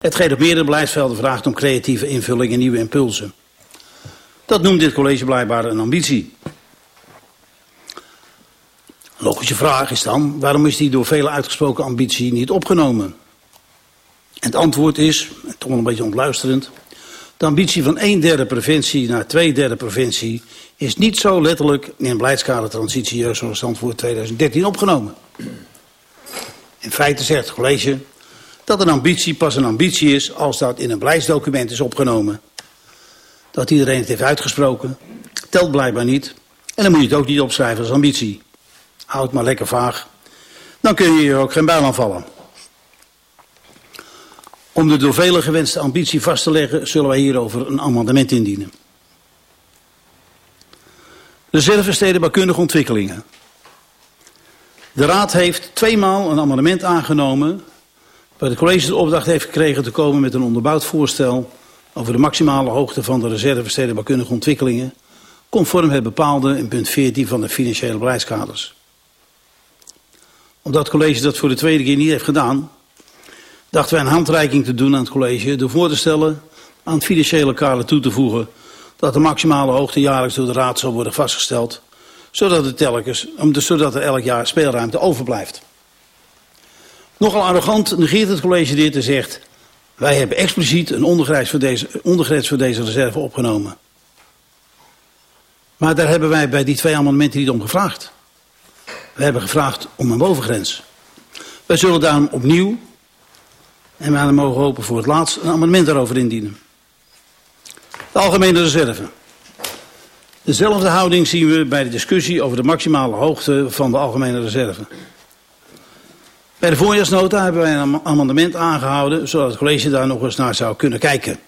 Hetgeen op meerdere beleidsvelden vraagt om creatieve invulling en nieuwe impulsen. Dat noemt dit college blijkbaar een ambitie. Logische vraag is dan, waarom is die door velen uitgesproken ambitie niet opgenomen? En het antwoord is, toch wel een beetje ontluisterend, de ambitie van een derde preventie naar twee derde preventie is niet zo letterlijk in beleidskader transitie jeugdzorgstand voor 2013 opgenomen. In feite zegt het college dat een ambitie pas een ambitie is als dat in een beleidsdocument is opgenomen. Dat iedereen het heeft uitgesproken, telt blijkbaar niet. En dan moet je het ook niet opschrijven als ambitie. Houd maar lekker vaag. Dan kun je hier ook geen bijl aan vallen. Om de door velen gewenste ambitie vast te leggen, zullen wij hierover een amendement indienen. Reserve stedenbouwkundige ontwikkelingen. De Raad heeft tweemaal een amendement aangenomen... waar het college de opdracht heeft gekregen te komen met een onderbouwd voorstel... over de maximale hoogte van de reserve stedenbouwkundige ontwikkelingen... conform het bepaalde in punt 14 van de financiële beleidskaders. Omdat het college dat voor de tweede keer niet heeft gedaan dachten wij een handreiking te doen aan het college... door voor te stellen aan het financiële kader toe te voegen... dat de maximale hoogte jaarlijks door de raad zal worden vastgesteld... zodat, het telkens, zodat er elk jaar speelruimte overblijft. Nogal arrogant negeert het college dit en zegt... wij hebben expliciet een ondergrens voor deze, ondergrens voor deze reserve opgenomen. Maar daar hebben wij bij die twee amendementen niet om gevraagd. We hebben gevraagd om een bovengrens. Wij zullen daarom opnieuw en we mogen hopen voor het laatst een amendement daarover indienen. De algemene reserve. Dezelfde houding zien we bij de discussie over de maximale hoogte van de algemene reserve. Bij de voorjaarsnota hebben wij een amendement aangehouden, zodat het college daar nog eens naar zou kunnen kijken.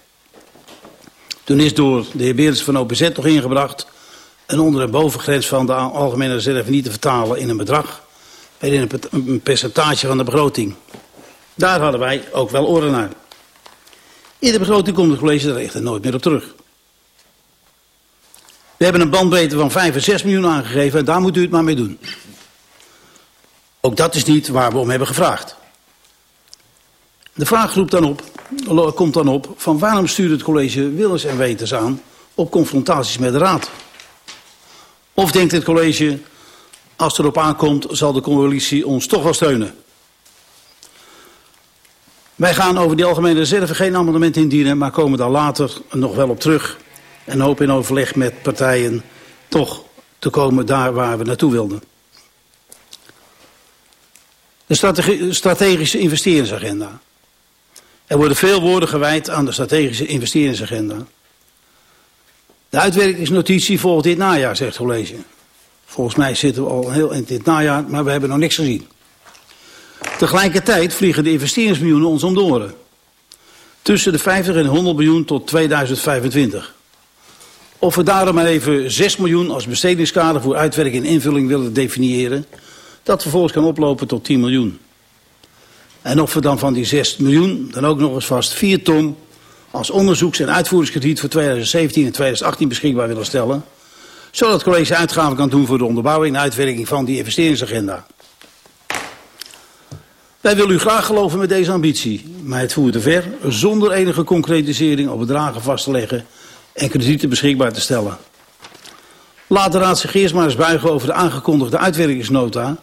Toen is door de heer Beerens van OPZ nog ingebracht een onder- en bovengrens van de algemene reserve niet te vertalen in een bedrag, maar in een percentage van de begroting. Daar hadden wij ook wel oren naar. In de begroting komt het college er echter nooit meer op terug. We hebben een bandbreedte van 5 en 6 miljoen aangegeven en daar moet u het maar mee doen. Ook dat is niet waar we om hebben gevraagd. De vraag roept dan op, komt dan op van waarom stuurt het college Willens en Wetens aan op confrontaties met de raad? Of denkt het college, als het erop aankomt zal de coalitie ons toch wel steunen? Wij gaan over die algemene reserve geen amendement indienen, maar komen daar later nog wel op terug. En hopen in overleg met partijen toch te komen daar waar we naartoe wilden. De strategische investeringsagenda. Er worden veel woorden gewijd aan de strategische investeringsagenda. De uitwerkingsnotitie volgt dit najaar, zegt het college. Volgens mij zitten we al heel in dit najaar, maar we hebben nog niks gezien. Tegelijkertijd vliegen de investeringsmiljoenen ons om. Tussen de 50 en 100 miljoen tot 2025. Of we daarom maar even 6 miljoen als bestedingskader voor uitwerking en invulling willen definiëren, dat vervolgens kan oplopen tot 10 miljoen. En of we dan van die 6 miljoen dan ook nog eens vast 4 ton als onderzoeks- en uitvoeringskrediet voor 2017 en 2018 beschikbaar willen stellen, zodat het college uitgaven kan doen voor de onderbouwing en uitwerking van die investeringsagenda. Wij willen u graag geloven met deze ambitie, maar het voert te ver zonder enige concretisering op bedragen vast te leggen en kredieten beschikbaar te stellen. Laat de Raad zich eerst maar eens buigen over de aangekondigde uitwerkingsnota,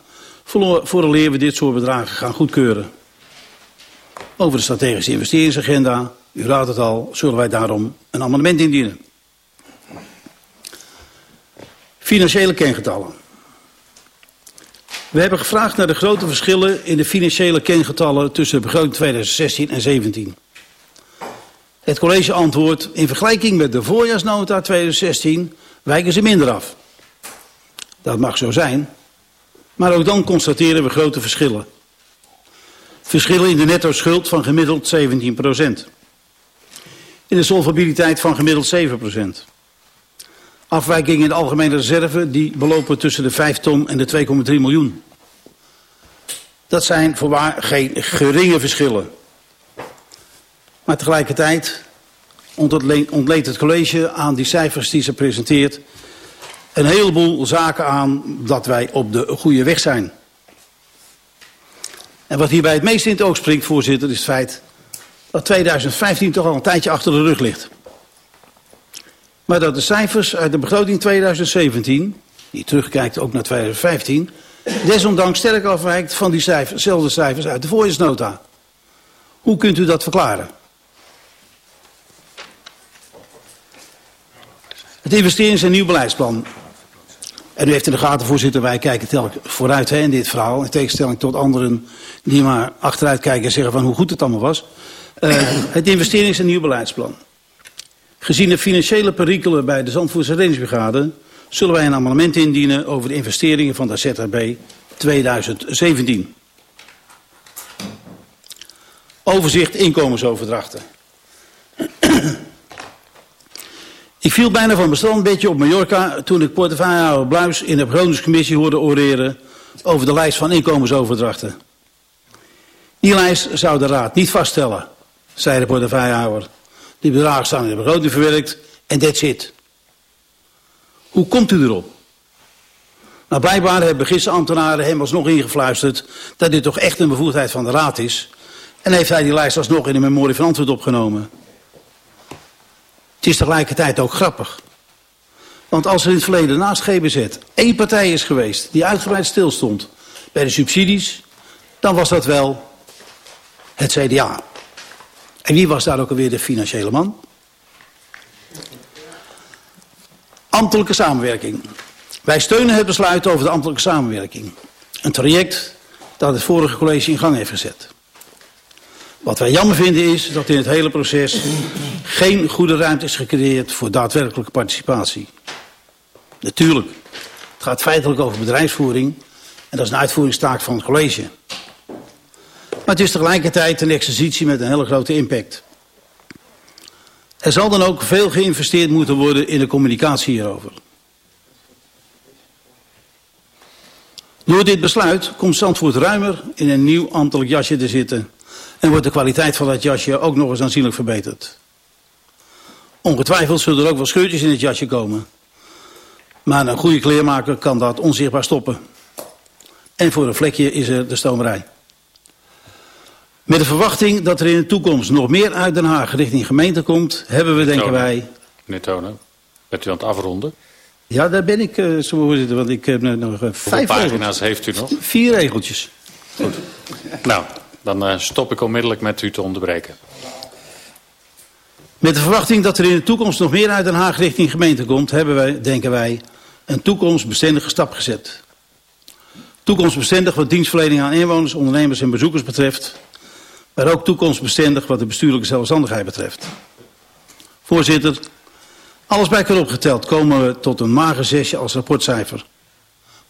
vooraleer we dit soort bedragen gaan goedkeuren. Over de strategische investeringsagenda, u raadt het al, zullen wij daarom een amendement indienen. Financiële kengetallen. We hebben gevraagd naar de grote verschillen in de financiële kengetallen tussen de begroting 2016 en 2017. Het college antwoordt, in vergelijking met de voorjaarsnota 2016 wijken ze minder af. Dat mag zo zijn, maar ook dan constateren we grote verschillen. Verschillen in de netto schuld van gemiddeld 17% In de solvabiliteit van gemiddeld 7% Afwijkingen in de algemene reserve die belopen tussen de 5 ton en de 2,3 miljoen. Dat zijn voorwaar geen geringe verschillen. Maar tegelijkertijd ontleent het college aan die cijfers die ze presenteert een heleboel zaken aan dat wij op de goede weg zijn. En wat hierbij het meest in het oog springt, voorzitter, is het feit dat 2015 toch al een tijdje achter de rug ligt. Maar dat de cijfers uit de begroting 2017, die terugkijkt ook naar 2015, desondanks sterk afwijkt van die cijfers, cijfers uit de voorjaarsnota. Hoe kunt u dat verklaren? Het investerings- en nieuw beleidsplan. En u heeft in de gaten, voorzitter, wij kijken telkens vooruit hè, in dit verhaal. In tegenstelling tot anderen die maar achteruit kijken en zeggen van hoe goed het allemaal was. Uh, het investerings- en nieuw beleidsplan. Gezien de financiële perikelen bij de Zandvoortse reddingsbrigade... zullen wij een amendement indienen over de investeringen van de ZHB 2017. Overzicht inkomensoverdrachten. Ik viel bijna van mijn een beetje op Mallorca toen ik portefeuillehouder Bluis in de begrotingscommissie hoorde oreren over de lijst van inkomensoverdrachten. Die lijst zou de raad niet vaststellen, zei de portefeuillehouder. Die bedragen staan in de begroting verwerkt en that's it. Hoe komt u erop? Nou, blijkbaar hebben gisterenambtenaren hem alsnog ingefluisterd dat dit toch echt een bevoegdheid van de raad is. En heeft hij die lijst alsnog in de memorie van antwoord opgenomen. Het is tegelijkertijd ook grappig. Want als er in het verleden naast GBZ één partij is geweest die uitgebreid stilstond bij de subsidies, dan was dat wel het CDA. En wie was daar ook alweer de financiële man? Ambtelijke samenwerking. Wij steunen het besluit over de ambtelijke samenwerking. Een traject dat het vorige college in gang heeft gezet. Wat wij jammer vinden is dat in het hele proces geen goede ruimte is gecreëerd voor daadwerkelijke participatie. Natuurlijk, het gaat feitelijk over bedrijfsvoering en dat is een uitvoeringstaak van het college. Maar het is tegelijkertijd een exercitie met een hele grote impact. Er zal dan ook veel geïnvesteerd moeten worden in de communicatie hierover. Door dit besluit komt Zandvoort ruimer in een nieuw ambtelijk jasje te zitten en wordt de kwaliteit van dat jasje ook nog eens aanzienlijk verbeterd. Ongetwijfeld zullen er ook wel scheurtjes in het jasje komen. Maar een goede kleermaker kan dat onzichtbaar stoppen. En voor een vlekje is er de stomerij. Met de verwachting dat er in de toekomst nog meer uit Den Haag richting gemeente komt, hebben we, denken wij... Meneer Tonen, bent u aan het afronden? Ja, daar ben ik, uh, voorzitter, want ik heb nog uh, vijf pagina's heeft u nog? Vier regeltjes. Goed. Nou, dan uh, stop ik onmiddellijk met u te onderbreken. Met de verwachting dat er in de toekomst nog meer uit Den Haag richting gemeente komt, hebben wij, denken wij, een toekomstbestendige stap gezet. Toekomstbestendig wat dienstverlening aan inwoners, ondernemers en bezoekers betreft, maar ook toekomstbestendig wat de bestuurlijke zelfstandigheid betreft. Voorzitter, alles bij elkaar opgeteld komen we tot een mager zesje als rapportcijfer.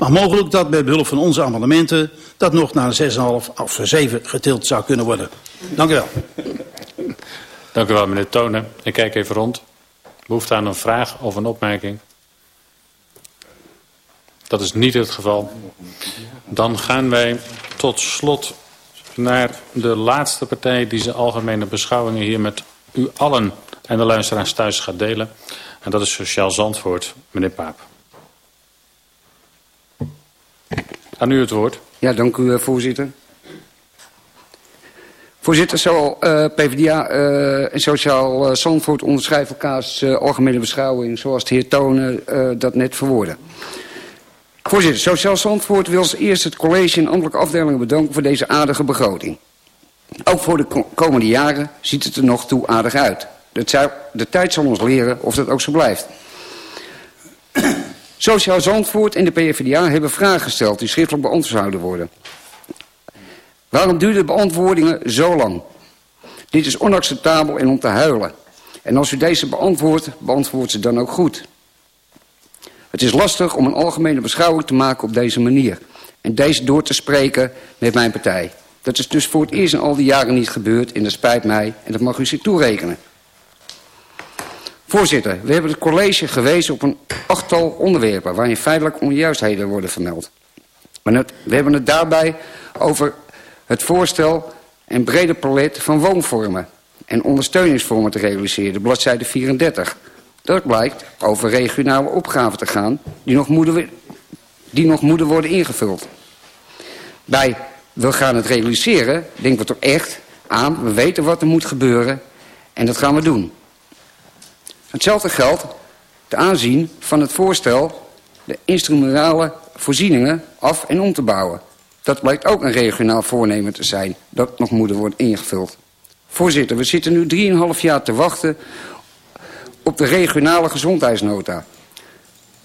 Maar mogelijk dat met behulp van onze amendementen dat nog naar een 6,5 of 7 getild zou kunnen worden. Dank u wel. Dank u wel, meneer Tonen. Ik kijk even rond. Behoefte aan een vraag of een opmerking? Dat is niet het geval. Dan gaan wij tot slot naar de laatste partij die zijn algemene beschouwingen hier met u allen en de luisteraars thuis gaat delen. En dat is Sociaal Zandvoort, meneer Paap. Aan u het woord. Ja, dank u voorzitter. Voorzitter, zowel uh, PvdA uh, en Sociaal uh, Zandvoort onderschrijven elkaars algemene beschouwing... zoals de heer Tonen dat net verwoordde. Voorzitter, Sociaal Zandvoort wil als eerst het college en ambtelijke afdelingen bedanken... voor deze aardige begroting. Ook voor de komende jaren ziet het er nog toe aardig uit. De, de tijd zal ons leren of dat ook zo blijft. Sociaal Zandvoort en de PvdA hebben vragen gesteld... die schriftelijk beantwoord zouden worden. Waarom duurden de beantwoordingen zo lang? Dit is onacceptabel en om te huilen. En als u deze beantwoordt, beantwoord ze dan ook goed. Het is lastig om een algemene beschouwing te maken op deze manier. En deze door te spreken met mijn partij. Dat is dus voor het eerst in al die jaren niet gebeurd en dat spijt mij en dat mag u zich toerekenen. Voorzitter, we hebben het college gewezen op een achttal onderwerpen... waarin feitelijk onjuistheden worden vermeld. We hebben het daarbij over het voorstel en brede palet van woonvormen... en ondersteuningsvormen te realiseren, bladzijde 34. Dat blijkt over regionale opgaven te gaan die nog moeten, die nog moeten worden ingevuld. Bij we gaan het realiseren, denken we toch echt aan, we weten wat er moet gebeuren en dat gaan we doen. Hetzelfde geldt te aanzien van het voorstel de instrumentale voorzieningen af en om te bouwen. Dat blijkt ook een regionaal voornemen te zijn dat nog moet worden ingevuld. Voorzitter, we zitten nu 3,5 jaar te wachten op de regionale gezondheidsnota.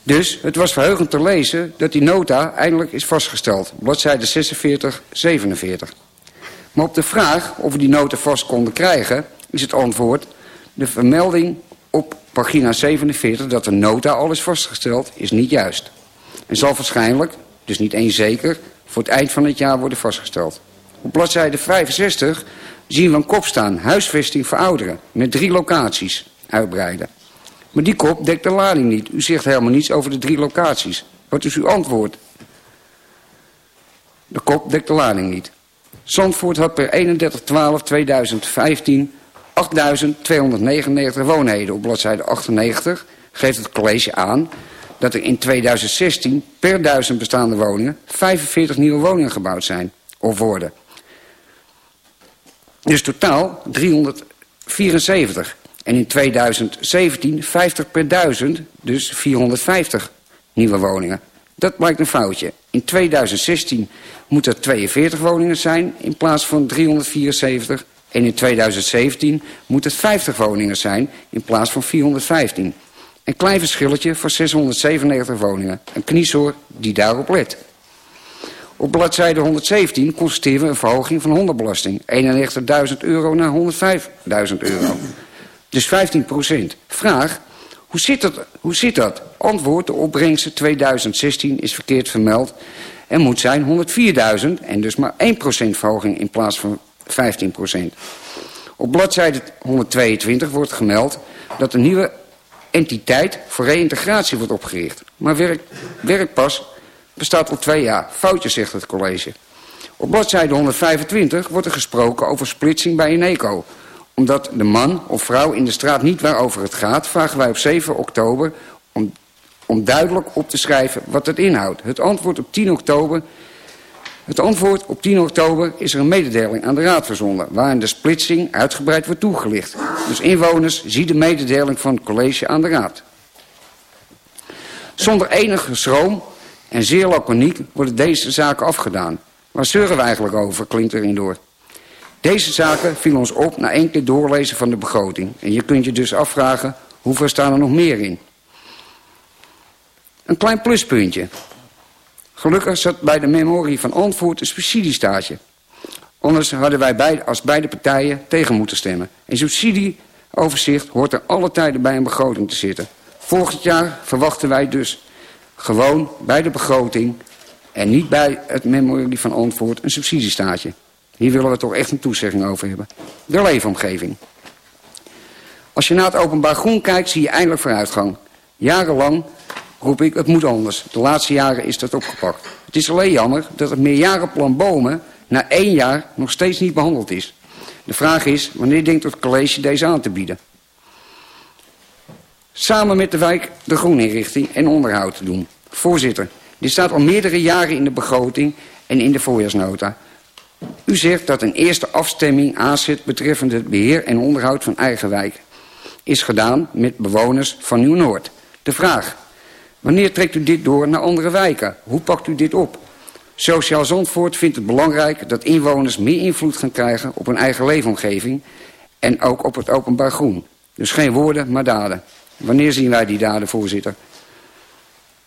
Dus het was verheugend te lezen dat die nota eindelijk is vastgesteld. Bladzijde 46, 47. Maar op de vraag of we die nota vast konden krijgen... is het antwoord de vermelding op pagina 47 dat de nota al is vastgesteld is niet juist. En zal waarschijnlijk, dus niet eens zeker, voor het eind van het jaar worden vastgesteld. Op bladzijde 65 zien we een kop staan, huisvesting voor ouderen, met drie locaties uitbreiden. Maar die kop dekt de lading niet. U zegt helemaal niets over de drie locaties. Wat is uw antwoord? De kop dekt de lading niet. Zandvoort had per 31-12-2015 8.299 woonheden. Op bladzijde 98 geeft het college aan dat er in 2016 per duizend bestaande woningen 45 nieuwe woningen gebouwd zijn of worden. Dus totaal 374. En in 2017 50 per duizend, dus 450 nieuwe woningen. Dat blijkt een foutje. In 2016 moet er 42 woningen zijn in plaats van 374. En in 2017 moet het 50 woningen zijn in plaats van 415. Een klein verschilletje voor 697 woningen. Een kniezoor die daarop let. Op bladzijde 117 constateren we een verhoging van hondenbelasting. 91.000 euro naar 105.000 euro. Dus 15 procent. Vraag, hoe zit, dat, hoe zit dat? Antwoord, de opbrengsten 2016 is verkeerd vermeld... en moet zijn 104.000 en dus maar 1 procent verhoging in plaats van 15 procent. Op bladzijde 122 wordt gemeld dat een nieuwe entiteit voor reïntegratie wordt opgericht. Maar werk, werkpas bestaat al twee jaar. Foutjes, zegt het college. Op bladzijde 125 wordt er gesproken over splitsing bij Eneco. Omdat de man of vrouw in de straat niet waarover het gaat... vragen wij op 7 oktober om, om duidelijk op te schrijven wat het inhoudt. Het antwoord op 10 oktober het antwoord op 10 oktober is er een mededeling aan de Raad verzonden... waarin de splitsing uitgebreid wordt toegelicht. Dus inwoners zien de mededeling van het college aan de Raad. Zonder enige schroom en zeer laconiek worden deze zaken afgedaan. Waar zeuren we eigenlijk over, klinkt erin door. Deze zaken vielen ons op na één keer doorlezen van de begroting. En je kunt je dus afvragen, hoeveel staan er nog meer in? Een klein pluspuntje. Gelukkig zat bij de memorie van Antwoord een subsidiestaatje. Anders hadden wij beide, als beide partijen tegen moeten stemmen. Een subsidieoverzicht hoort er alle tijden bij een begroting te zitten. Volgend jaar verwachten wij dus gewoon bij de begroting... en niet bij het memorie van Antwoord een subsidiestaatje. Hier willen we toch echt een toezegging over hebben. De leefomgeving. Als je naar het openbaar groen kijkt, zie je eindelijk vooruitgang. Jarenlang roep ik, het moet anders. De laatste jaren is dat opgepakt. Het is alleen jammer dat het meerjarenplan bomen na één jaar nog steeds niet behandeld is. De vraag is, wanneer denkt het college deze aan te bieden? Samen met de wijk de groeninrichting en onderhoud te doen. Voorzitter, dit staat al meerdere jaren in de begroting en in de voorjaarsnota. U zegt dat een eerste afstemming aanzet betreffende het beheer en onderhoud van eigen wijk is gedaan met bewoners van Nieuw-Noord. De vraag, Wanneer trekt u dit door naar andere wijken? Hoe pakt u dit op? Sociaal Zandvoort vindt het belangrijk dat inwoners meer invloed gaan krijgen op hun eigen leefomgeving en ook op het openbaar groen. Dus geen woorden, maar daden. Wanneer zien wij die daden, voorzitter?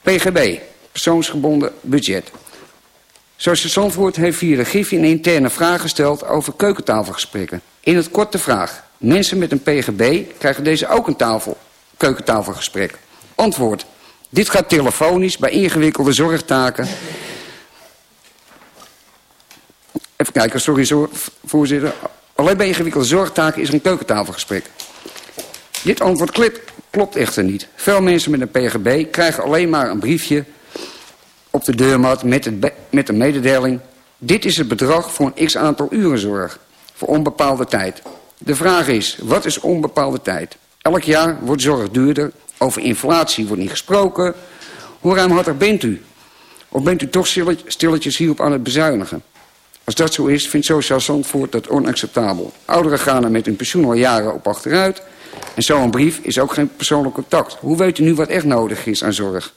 PGB, persoonsgebonden budget. Sociaal Zandvoort heeft via de GIF een interne vraag gesteld over keukentafelgesprekken. In het korte vraag. Mensen met een PGB krijgen deze ook een tafel, keukentafelgesprek. Antwoord. Dit gaat telefonisch bij ingewikkelde zorgtaken. Even kijken, sorry voorzitter. Alleen bij ingewikkelde zorgtaken is er een keukentafelgesprek. Dit antwoord klopt, echter niet. Veel mensen met een PGB krijgen alleen maar een briefje op de deurmat met, het met de mededeling... dit is het bedrag voor een x-aantal uren zorg voor onbepaalde tijd. De vraag is, wat is onbepaalde tijd? Elk jaar wordt zorg duurder over inflatie wordt niet gesproken. Hoe ruimhartig bent u? Of bent u toch stilletjes hierop aan het bezuinigen? Als dat zo is, vindt Sociaal Zandvoort dat onacceptabel. Ouderen gaan er met hun pensioen al jaren op achteruit. En zo'n brief is ook geen persoonlijk contact. Hoe weet u nu wat echt nodig is aan zorg?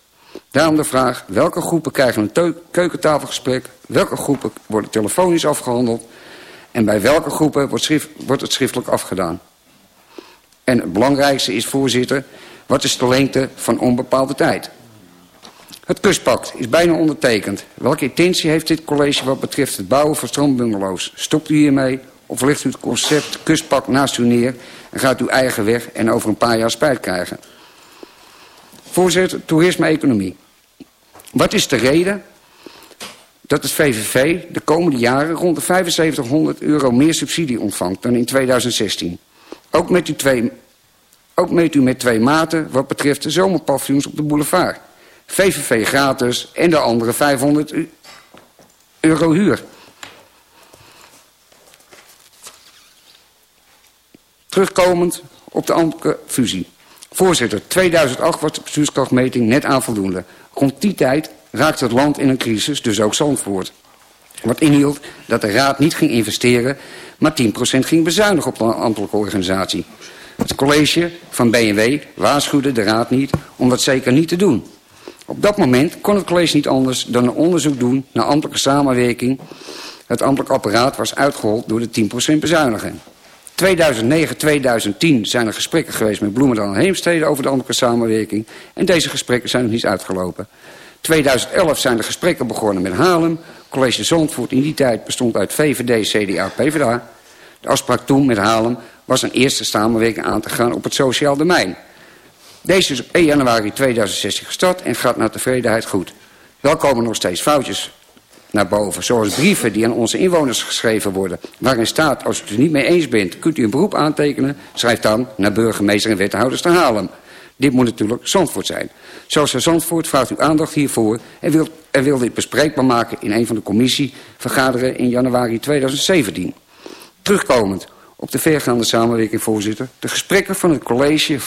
Daarom de vraag, welke groepen krijgen een keukentafelgesprek? Welke groepen worden telefonisch afgehandeld? En bij welke groepen wordt, schrift, wordt het schriftelijk afgedaan? En het belangrijkste is, voorzitter, wat is de lengte van onbepaalde tijd? Het kustpact is bijna ondertekend. Welke intentie heeft dit college wat betreft het bouwen van strandbungalows? Stopt u hiermee of legt u het concept kustpact naast u neer... en gaat uw eigen weg en over een paar jaar spijt krijgen? Voorzitter, toerisme-economie. Wat is de reden dat het VVV de komende jaren rond de 7500 euro meer subsidie ontvangt dan in 2016? Ook met, u twee, ook met u met twee maten wat betreft de zomerpaviljoens op de boulevard. VVV gratis en de andere 500 euro huur. Terugkomend op de andere fusie. Voorzitter, 2008 was de bestuurskrachtmeting net aan voldoende. Rond die tijd raakte het land in een crisis, dus ook Zandvoort. Wat inhield dat de raad niet ging investeren, maar 10% ging bezuinigen op de ambtelijke organisatie. Het college van BMW waarschuwde de raad niet om dat zeker niet te doen. Op dat moment kon het college niet anders dan een onderzoek doen naar ambtelijke samenwerking. Het ambtelijk apparaat was uitgehold door de 10% bezuiniging. 2009, 2010 zijn er gesprekken geweest met Bloemendaal en Heemstede over de ambtelijke samenwerking. En deze gesprekken zijn nog niet uitgelopen. 2011 zijn de gesprekken begonnen met Haarlem. College Zandvoort in die tijd bestond uit VVD, CDA, PvdA. De afspraak toen met Haarlem was een eerste samenwerking aan te gaan op het sociaal domein. Deze is op 1 januari 2016 gestart en gaat naar tevredenheid goed. Wel komen nog steeds foutjes naar boven. Zoals brieven die aan onze inwoners geschreven worden. Waarin staat, als u het er niet mee eens bent, kunt u een beroep aantekenen. Schrijf dan naar burgemeester en wethouders te halen. Dit moet natuurlijk Zandvoort zijn. Zoals Zandvoort vraagt u aandacht hiervoor en wil, dit bespreekbaar maken in een van de commissievergaderingen in januari 2017. Terugkomend op de vergaande samenwerking, voorzitter. De gesprekken van het college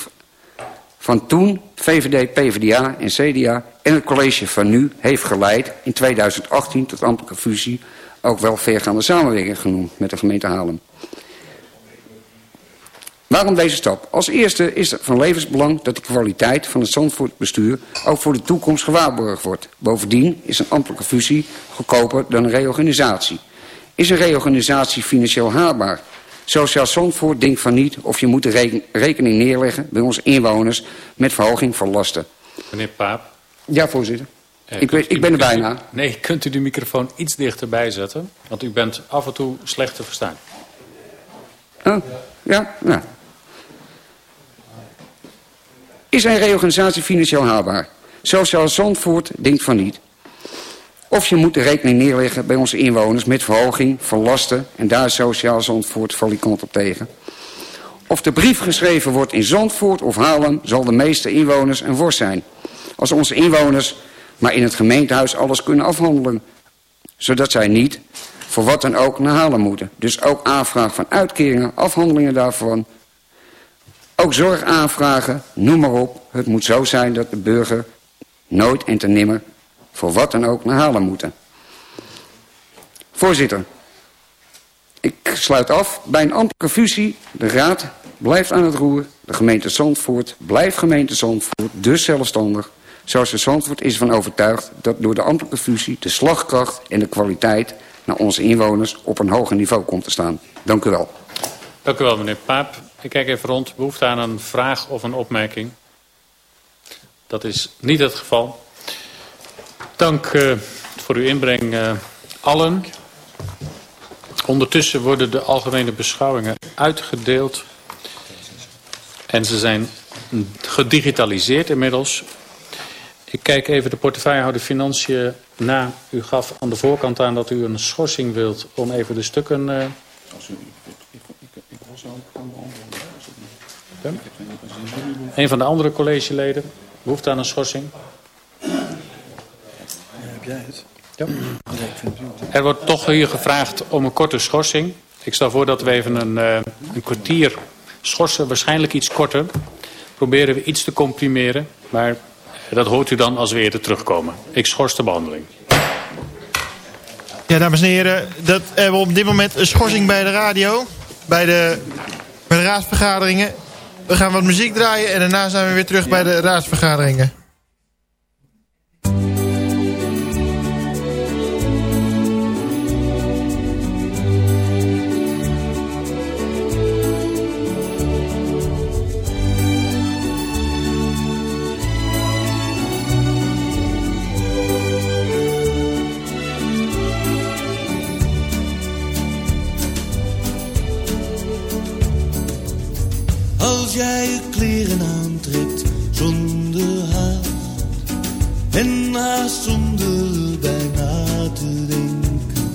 van toen, VVD, PvdA en CDA... en het college van nu heeft geleid in 2018 tot ambtelijke fusie... ook wel vergaande samenwerking genoemd met de gemeente Haarlem. Waarom deze stap? Als eerste is het van levensbelang dat de kwaliteit van het Zandvoortbestuur ook voor de toekomst gewaarborgd wordt. Bovendien is een ambtelijke fusie goedkoper dan een reorganisatie. Is een reorganisatie financieel haalbaar? Sociaal Zandvoort denkt van niet of je moet de rekening neerleggen bij onze inwoners met verhoging van lasten. Meneer Paap. Ja, voorzitter. Eh, ik, ik ben er bijna. nee, kunt u de microfoon iets dichterbij zetten? Want u bent af en toe slecht te verstaan. Oh, ja, nou. Is een reorganisatie financieel haalbaar? Sociaal Zandvoort denkt van niet. Of je moet de rekening neerleggen bij onze inwoners met verhoging van lasten. En daar Sociaal Zandvoort valikant op tegen. Of de brief geschreven wordt in Zandvoort of Haarlem zal de meeste inwoners een worst zijn. Als onze inwoners maar in het gemeentehuis alles kunnen afhandelen. Zodat zij niet voor wat dan ook naar Haarlem moeten. Dus ook aanvraag van uitkeringen, afhandelingen daarvan. Ook zorgaanvragen, noem maar op. Het moet zo zijn dat de burger nooit en ten nimmer voor wat dan ook naar Haarlem moeten. Voorzitter, ik sluit af. Bij een ambtelijke fusie, de raad blijft aan het roer. De gemeente Zandvoort blijft gemeente Zandvoort, dus zelfstandig. Zoals de Zandvoort is van overtuigd dat door de ambtelijke fusie... de slagkracht en de kwaliteit naar onze inwoners op een hoger niveau komt te staan. Dank u wel. Dank u wel, meneer Paap. Ik kijk even rond. Behoefte aan een vraag of een opmerking? Dat is niet het geval. Dank uh, voor uw inbreng uh, allen. Ondertussen worden de algemene beschouwingen uitgedeeld. En ze zijn gedigitaliseerd inmiddels. Ik kijk even de portefeuillehouder Financiën na. U gaf aan de voorkant aan dat u een schorsing wilt om even de stukken... Uh... Een van de andere collegeleden behoeft aan een schorsing het. Er wordt toch hier gevraagd om een korte schorsing. Ik stel voor dat we even een, eh, een kwartier schorsen, waarschijnlijk iets korter. Proberen we iets te comprimeren, maar dat hoort u dan als we eerder terugkomen. Ik schors de behandeling. Ja, dames en heren, dat hebben we op dit moment een schorsing bij de radio. Bij de, bij de raadsvergaderingen. We gaan wat muziek draaien en daarna zijn we weer terug bij de raadsvergaderingen. als jij je kleren aantrekt zonder haast en haast zonder bijna te denken,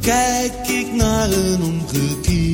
kijk ik naar een omgekeerde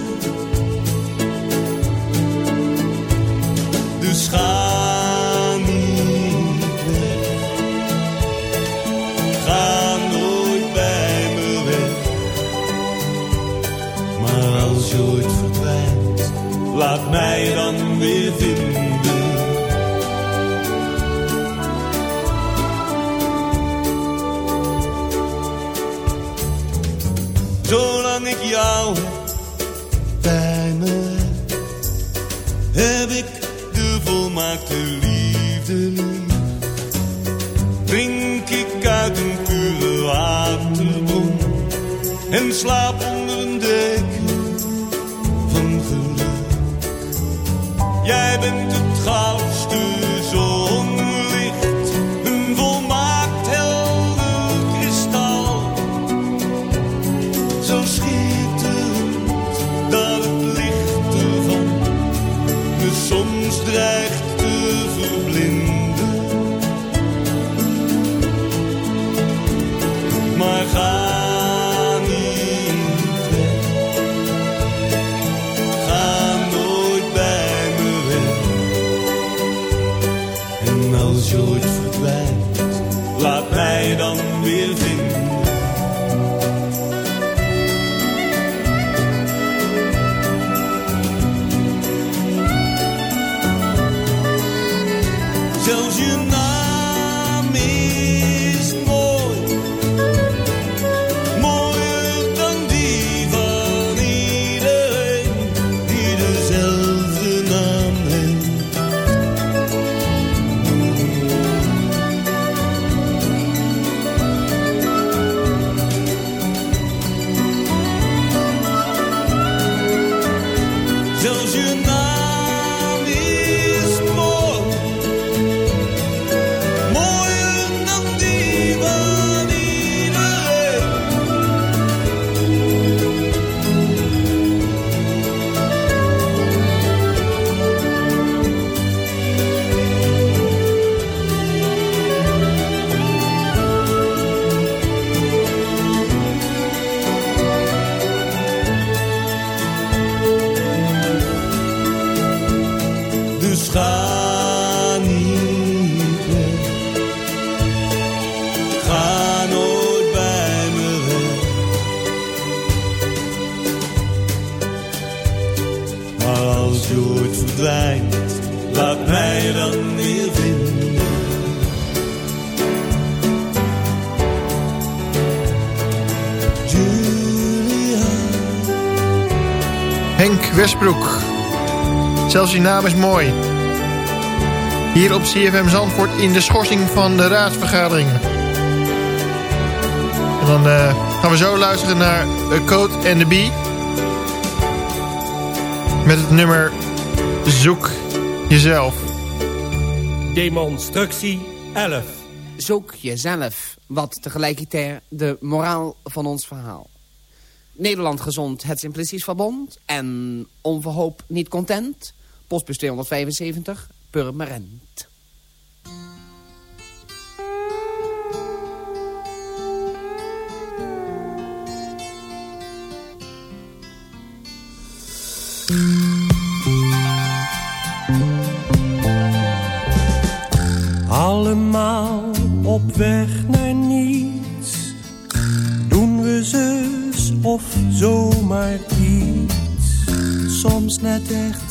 slow. als je ooit verdwijnt, laat mij dan Zelfs die naam is mooi. Hier op CFM Zandvoort in de schorsing van de raadsvergaderingen. En dan eh, gaan we zo luisteren naar A Code and the Bee. Met het nummer Zoek Jezelf. Demonstructie 11. Zoek jezelf, wat tegelijkertijd de moraal van ons verhaal. Nederland gezond, het simplicies verbond en onverhoop niet content... Postbus 275, Purmerend. Allemaal op weg naar niets Doen we zus of zomaar iets Soms net echt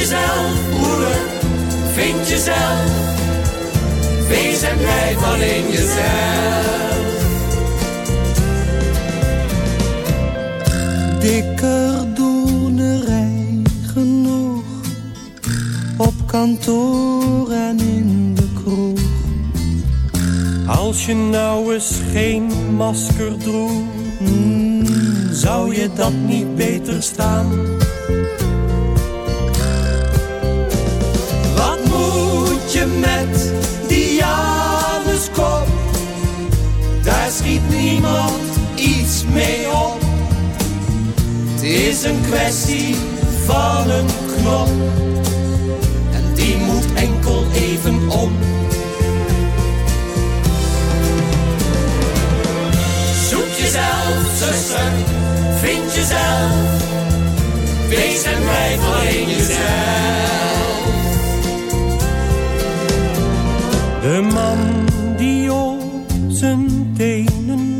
Jezelf, broeder, vind jezelf. Wees en blijf alleen jezelf. Dikker doenerij genoeg op kantoor en in de kroeg. Als je nou eens geen masker droeg, mm, zou je dat niet beter staan? Mee op. Het is een kwestie van een knop. En die moet enkel even om. Zoek jezelf, zuster, vind jezelf. Wees en blijf alleen jezelf. De man die op zijn tenen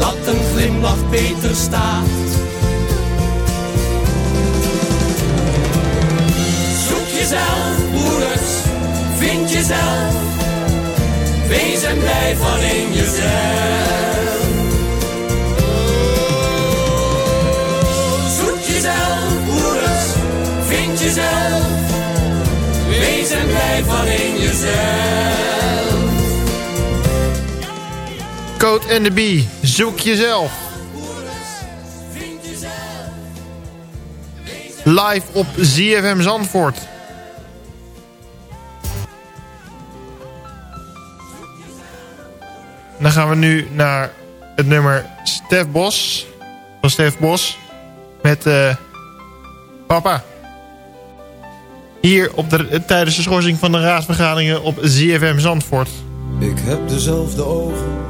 dat een glimlach beter staat. Zoek jezelf, broeders, vind jezelf. Wees en blijf alleen jezelf. Zoek jezelf, broeders, vind jezelf. Wees en blijf alleen jezelf. Code en de Bee, zoek jezelf. Live op ZFM Zandvoort. Dan gaan we nu naar het nummer Stef Bos. Van Stef Bos. Met eh, Papa. Hier op de, tijdens de schorsing van de raadsvergaderingen op ZFM Zandvoort. Ik heb dezelfde ogen.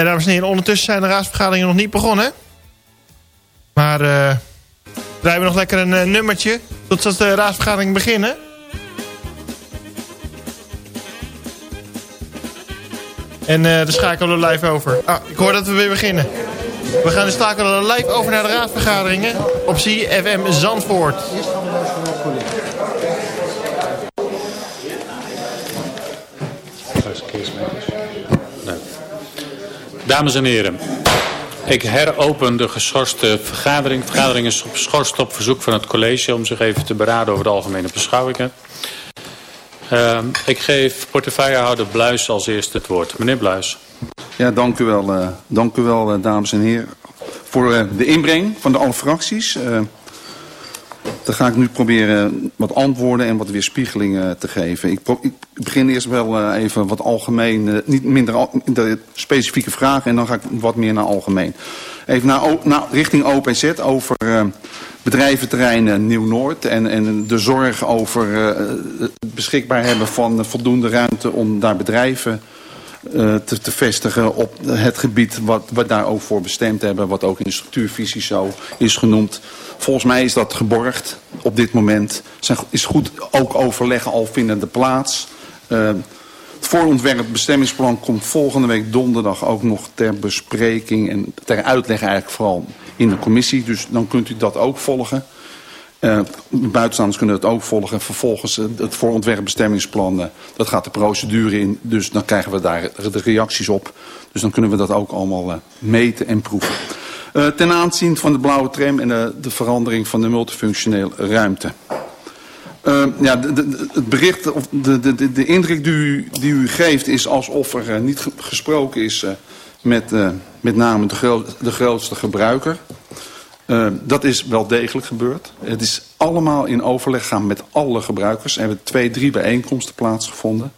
Ja, dames en heren, ondertussen zijn de raadsvergaderingen nog niet begonnen. Maar uh, draaien we nog lekker een uh, nummertje totdat de raadsvergadering beginnen. En uh, de schakelen we live over. Ah, ik hoor dat we weer beginnen. We gaan de schakelen live over naar de raadsvergaderingen op CFM Zandvoort. Eerst gaan we naar de Dames en heren, ik heropen de geschorste vergadering. De vergadering is geschorst op verzoek van het college om zich even te beraden over de algemene beschouwingen. Uh, ik geef portefeuillehouder Bluis als eerste het woord. Meneer Bluis. Ja, dank u wel, uh, dank u wel uh, dames en heren, voor uh, de inbreng van de alle fracties. Dan ga ik nu proberen wat antwoorden en wat weerspiegelingen te geven. Ik, begin eerst wel even wat algemeen, niet minder de specifieke vragen en dan ga ik wat meer naar algemeen. Even naar, naar richting OPZ over bedrijventerrein Nieuw-Noord en, en de zorg over het beschikbaar hebben van voldoende ruimte om daar bedrijven te, te, vestigen op het gebied wat we daar ook voor bestemd hebben. Wat ook in de structuurvisie zo is genoemd. Volgens mij is dat geborgd op dit moment. Zijn, is goed ook overleggen al vinden de plaats. Uh, het voorontwerp bestemmingsplan komt volgende week donderdag ook nog ter bespreking. En ter uitleg eigenlijk vooral in de commissie. Dus dan kunt u dat ook volgen. Uh, buitenstaanders kunnen het ook volgen. Vervolgens uh, het voorontwerpbestemmingsplan, uh, dat gaat de procedure in. Dus dan krijgen we daar de reacties op. Dus dan kunnen we dat ook allemaal meten en proeven. ten aanzien van de blauwe tram en de, de verandering van de multifunctionele ruimte. ja, de, de, het bericht, of de, de, indruk die u, die u geeft is alsof er niet gesproken is met met name de, de grootste gebruiker. Uh, dat is wel degelijk gebeurd. Het is allemaal in overleg gaan met alle gebruikers. Er hebben twee, drie bijeenkomsten plaatsgevonden.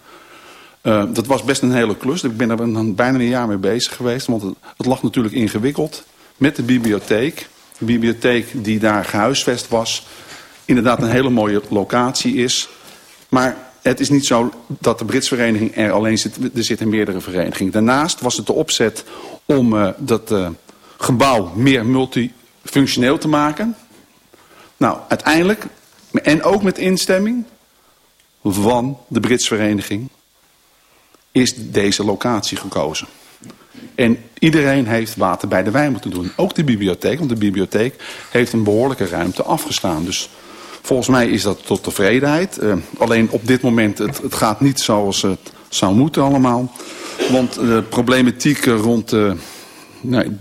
Uh, dat was best een hele klus. Ik ben er bijna een jaar mee bezig geweest. Want het, het lag natuurlijk ingewikkeld met de bibliotheek. De bibliotheek die daar gehuisvest was. Inderdaad een hele mooie locatie is. Maar het is niet zo dat de Britse vereniging er alleen zit. Er zitten meerdere verenigingen. Daarnaast was het de opzet om uh, dat gebouw meer multi functioneel te maken. Nou, uiteindelijk, en ook met instemming van de Britse vereniging, is deze locatie gekozen. En iedereen heeft water bij de wijn moeten doen. Ook de bibliotheek, want de bibliotheek heeft een behoorlijke ruimte afgestaan. Dus volgens mij is dat tot tevredenheid. Uh, alleen op dit moment, het, het gaat niet zoals het zou moeten allemaal. Want de problematiek rond... Uh, nou,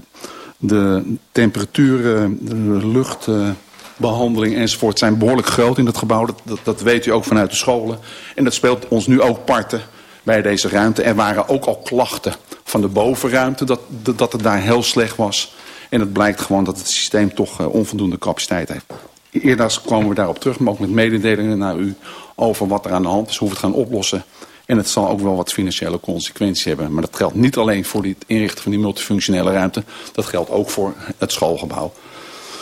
de temperaturen, de luchtbehandeling enzovoort zijn behoorlijk groot in dat gebouw. Dat, dat, weet u ook vanuit de scholen. En dat speelt ons nu ook parten bij deze ruimte. Er waren ook al klachten van de bovenruimte dat, dat het daar heel slecht was. En het blijkt gewoon dat het systeem toch uh, onvoldoende capaciteit heeft. Eerder komen we daarop terug, maar ook met mededelingen naar u over wat er aan de hand is, hoe we het gaan oplossen. En het zal ook wel wat financiële consequenties hebben. Maar dat geldt niet alleen voor het inrichten van die multifunctionele ruimte. Dat geldt ook voor het schoolgebouw.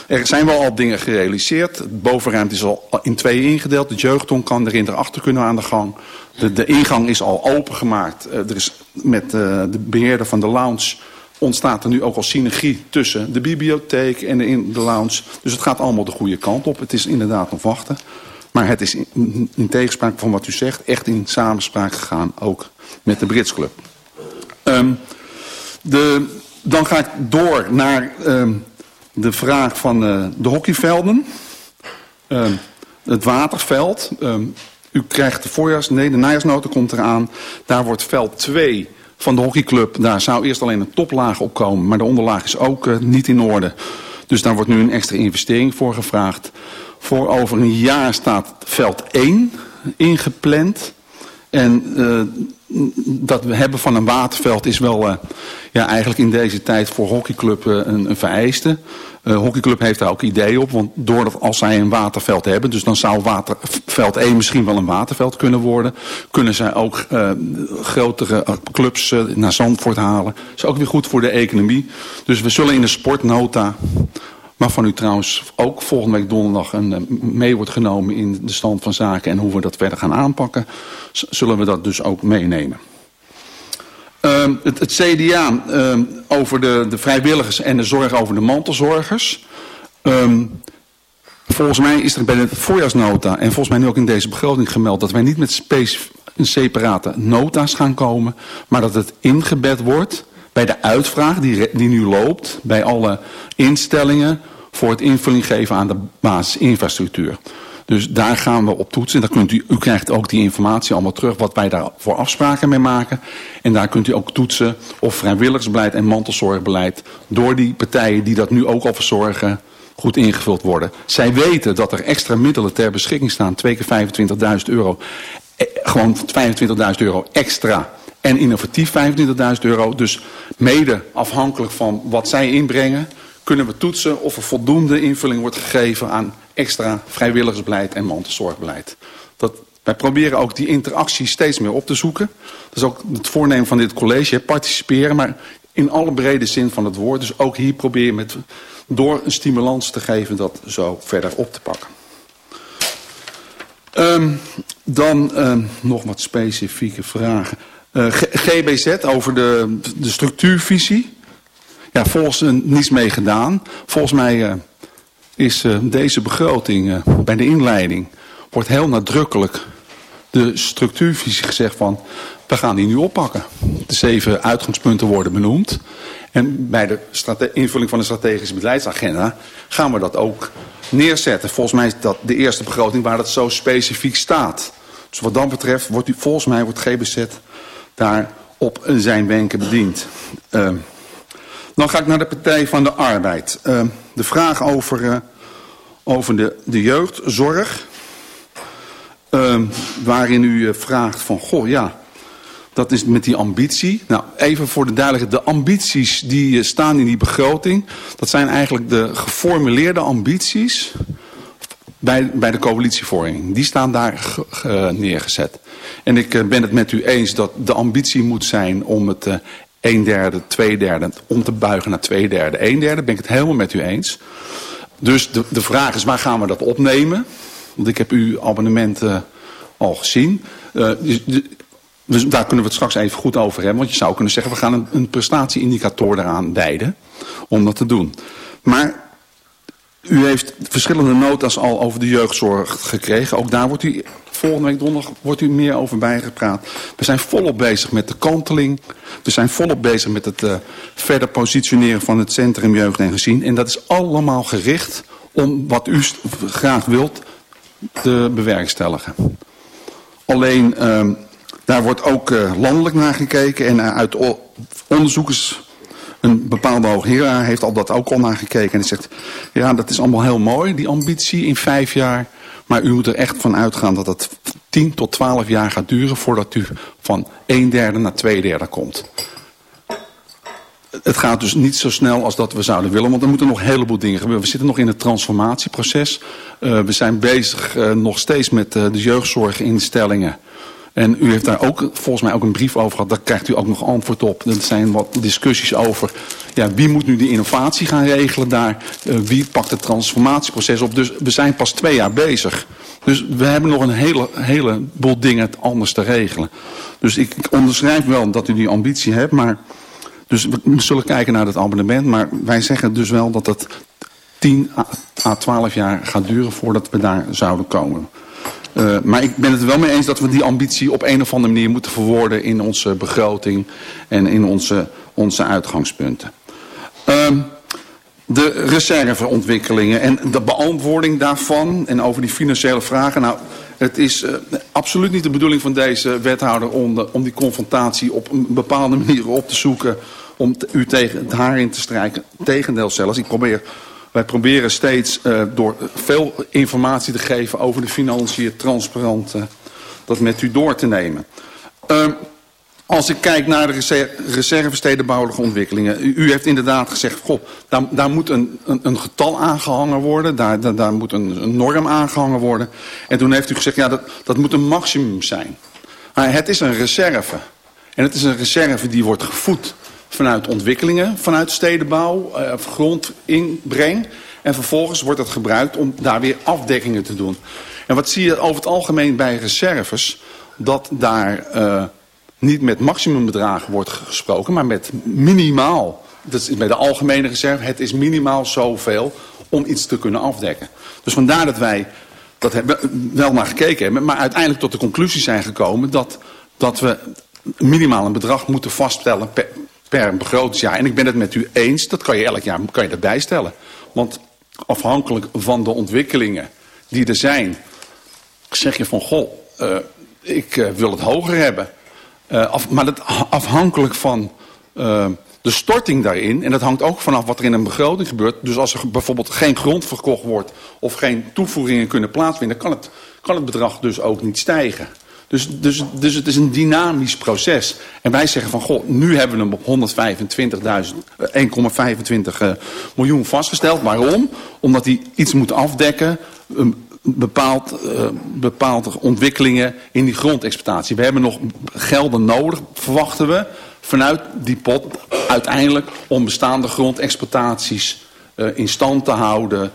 Er zijn wel al dingen gerealiseerd. De bovenruimte is al in twee ingedeeld. De jeugdton kan erin erachter kunnen aan de gang. De, de ingang is al opengemaakt. Uh, er is met uh, de beheerder van de lounge ontstaat er nu ook al synergie tussen de bibliotheek en de, de lounge. Dus het gaat allemaal de goede kant op. Het is inderdaad nog wachten. Maar het is in, tegenspraak van wat u zegt echt in samenspraak gegaan ook met de Brits Club. Um, de, dan ga ik door naar um, de vraag van uh, de hockeyvelden. Um, het waterveld. u krijgt de voorjaars, nee de najaarsnoten komt eraan. Daar wordt veld 2 van de hockeyclub. Daar zou eerst alleen een toplaag op komen. Maar de onderlaag is ook uh, niet in orde. Dus daar wordt nu een extra investering voor gevraagd. Voor over een jaar staat veld 1 ingepland. En uh, dat we hebben van een waterveld is wel uh, ja, eigenlijk in deze tijd voor hockeyclub uh, een, een vereiste. Hockeyclub heeft daar ook ideeën op, want doordat als zij een waterveld hebben, dus dan zou waterveld 1 misschien wel een waterveld kunnen worden, kunnen zij ook grotere clubs naar Zandvoort halen. Is ook weer goed voor de economie. Dus we zullen in de sportnota Waarvan u trouwens ook volgende week donderdag een, eh, mee wordt genomen in de stand van zaken en hoe we dat verder gaan aanpakken. Zullen we dat dus ook meenemen. Uh, het, het, CDA ehm, over de, de, vrijwilligers en de zorg over de mantelzorgers. Um, volgens mij is er bij de voorjaarsnota en volgens mij nu ook in deze begroting gemeld dat wij niet met separate nota's gaan komen. Maar dat het ingebed wordt bij de uitvraag die, die nu loopt bij alle instellingen voor het invulling geven aan de basisinfrastructuur. Dus daar gaan we op toetsen. En dan kunt u, u krijgt ook die informatie allemaal terug wat wij daar voor afspraken mee maken. En daar kunt u ook toetsen of vrijwilligersbeleid en mantelzorgbeleid door die partijen die dat nu ook al verzorgen goed ingevuld worden. Zij weten dat er extra middelen ter beschikking staan, twee keer 25.000 euro. Eh, gewoon 25.000 euro extra en innovatief 25.000 euro. Dus mede afhankelijk van wat zij inbrengen, kunnen we toetsen of er voldoende invulling wordt gegeven aan extra vrijwilligersbeleid en mantelzorgbeleid. Dat, wij proberen ook die interactie steeds meer op te zoeken. Dat is ook het voornemen van dit college, participeren, maar in alle brede zin van het woord. Dus ook hier probeer je met, door een stimulans te geven dat zo verder op te pakken. Um, dan um, nog wat specifieke vragen. Uh, GBZ over de, de structuurvisie. Ja, volgens niets mee gedaan. Volgens mij uh, is deze begroting bij de inleiding wordt heel nadrukkelijk de structuurvisie gezegd van we gaan die nu oppakken. De zeven uitgangspunten worden benoemd. En bij de invulling van de strategische beleidsagenda gaan we dat ook neerzetten. Volgens mij is dat de eerste begroting waar dat zo specifiek staat. Dus wat dat betreft wordt u, volgens mij wordt GBZ daar op zijn wenken bediend. Uh, dan ga ik naar de Partij van de Arbeid. Uh, de vraag over, uh, over de, de jeugdzorg. waarin u vraagt van, goh ja, dat is met die ambitie. Nou, even voor de duidelijkheid. De ambities die staan in die begroting. Dat zijn eigenlijk de geformuleerde ambities bij, bij de coalitievorming. Die staan daar neergezet. En ik ben het met u eens dat de ambitie moet zijn om het een derde, twee derde, om te buigen naar twee derde, een derde. Ben ik het helemaal met u eens. Dus de, de vraag is waar gaan we dat opnemen? Want ik heb uw abonnementen al gezien. Dus, dus daar kunnen we het straks even goed over hebben. Want je zou kunnen zeggen, we gaan een, een prestatieindicator eraan wijden. Om dat te doen. Maar u heeft verschillende notas al over de jeugdzorg gekregen. Ook daar wordt u volgende week donderdag wordt u meer over bijgepraat. We zijn volop bezig met de kanteling. We zijn volop bezig met het uh, verder positioneren van het Centrum Jeugd en Gezien. En dat is allemaal gericht om wat u graag wilt te bewerkstelligen. Alleen... Uh, daar wordt ook uh, landelijk naar gekeken en uh, uit onderzoekers, een bepaalde hoogleraar heeft al dat ook al naar gekeken. En zegt, ja dat is allemaal heel mooi, die ambitie in vijf jaar. Maar u moet er echt van uitgaan dat het 10 tot 12 jaar gaat duren voordat u van een derde naar twee derde komt. Het gaat dus niet zo snel als dat we zouden willen, want er moeten nog een heleboel dingen gebeuren. We zitten nog in het transformatieproces. Uh, we zijn bezig uh, nog steeds met uh, de jeugdzorginstellingen. En u heeft daar ook volgens mij ook een brief over gehad. Daar krijgt u ook nog antwoord op. Er zijn wat discussies over ja, wie moet nu de innovatie gaan regelen daar. Uh, wie pakt het transformatieproces op. Dus we zijn pas twee jaar bezig. Dus we hebben nog een hele, heleboel dingen anders te regelen. Dus ik onderschrijf wel dat u die ambitie hebt. Maar, dus we zullen kijken naar het abonnement. Maar wij zeggen dus wel dat het 10 à 12 jaar gaat duren voordat we daar zouden komen. Uh, maar ik ben het wel mee eens dat we die ambitie op een of andere manier moeten verwoorden in onze begroting en in onze, onze uitgangspunten. Uh, de reserveontwikkelingen en de beantwoording daarvan en over die financiële vragen. Nou, het is uh, absoluut niet de bedoeling van deze wethouder om, om die confrontatie op een bepaalde manier op te zoeken. Om u tegen het haar in te strijken. Tegendeel zelfs. Ik probeer wij proberen steeds uh, door veel informatie te geven over de financiën transparant uh, dat met u door te nemen. Uh, als ik kijk naar de reser reservestedenbouwelijke ontwikkelingen. U, u, heeft inderdaad gezegd, goh, daar, daar moet een, een, een, getal aangehangen worden. Daar, daar, daar moet een, een, norm aangehangen worden. En toen heeft u gezegd, ja, dat, dat moet een maximum zijn. Maar het is een reserve. En het is een reserve die wordt gevoed vanuit ontwikkelingen, vanuit stedenbouw, uh, grondinbreng. En vervolgens wordt het gebruikt om daar weer afdekkingen te doen. En wat zie je over het algemeen bij reserves? Dat daar uh, niet met maximumbedragen wordt gesproken, maar met minimaal. Dat is bij de algemene reserve, het is minimaal zoveel om iets te kunnen afdekken. Dus vandaar dat wij dat wel naar gekeken hebben, maar uiteindelijk tot de conclusie zijn gekomen dat, dat we minimaal een bedrag moeten vaststellen per, per begrotingsjaar. En ik ben het met u eens, dat kan je elk jaar kan je erbij stellen. Want afhankelijk van de ontwikkelingen die er zijn, zeg je van, goh, uh, ik uh, wil het hoger hebben. Af, maar dat afhankelijk van de storting daarin. En dat hangt ook vanaf wat er in een begroting gebeurt. Dus als er bijvoorbeeld geen grond verkocht wordt of geen toevoegingen kunnen plaatsvinden, kan het, kan het bedrag dus ook niet stijgen. Dus, dus, dus het is een dynamisch proces. En wij zeggen van, goh, nu hebben we hem op 125.000, 1,25 uh, miljoen vastgesteld. Waarom? Omdat hij iets moet afdekken, een bepaald, uh, bepaalde ontwikkelingen in die grondexploitatie. We hebben nog gelden nodig, verwachten we, vanuit die pot uiteindelijk om bestaande grondexploitaties uh, in stand te houden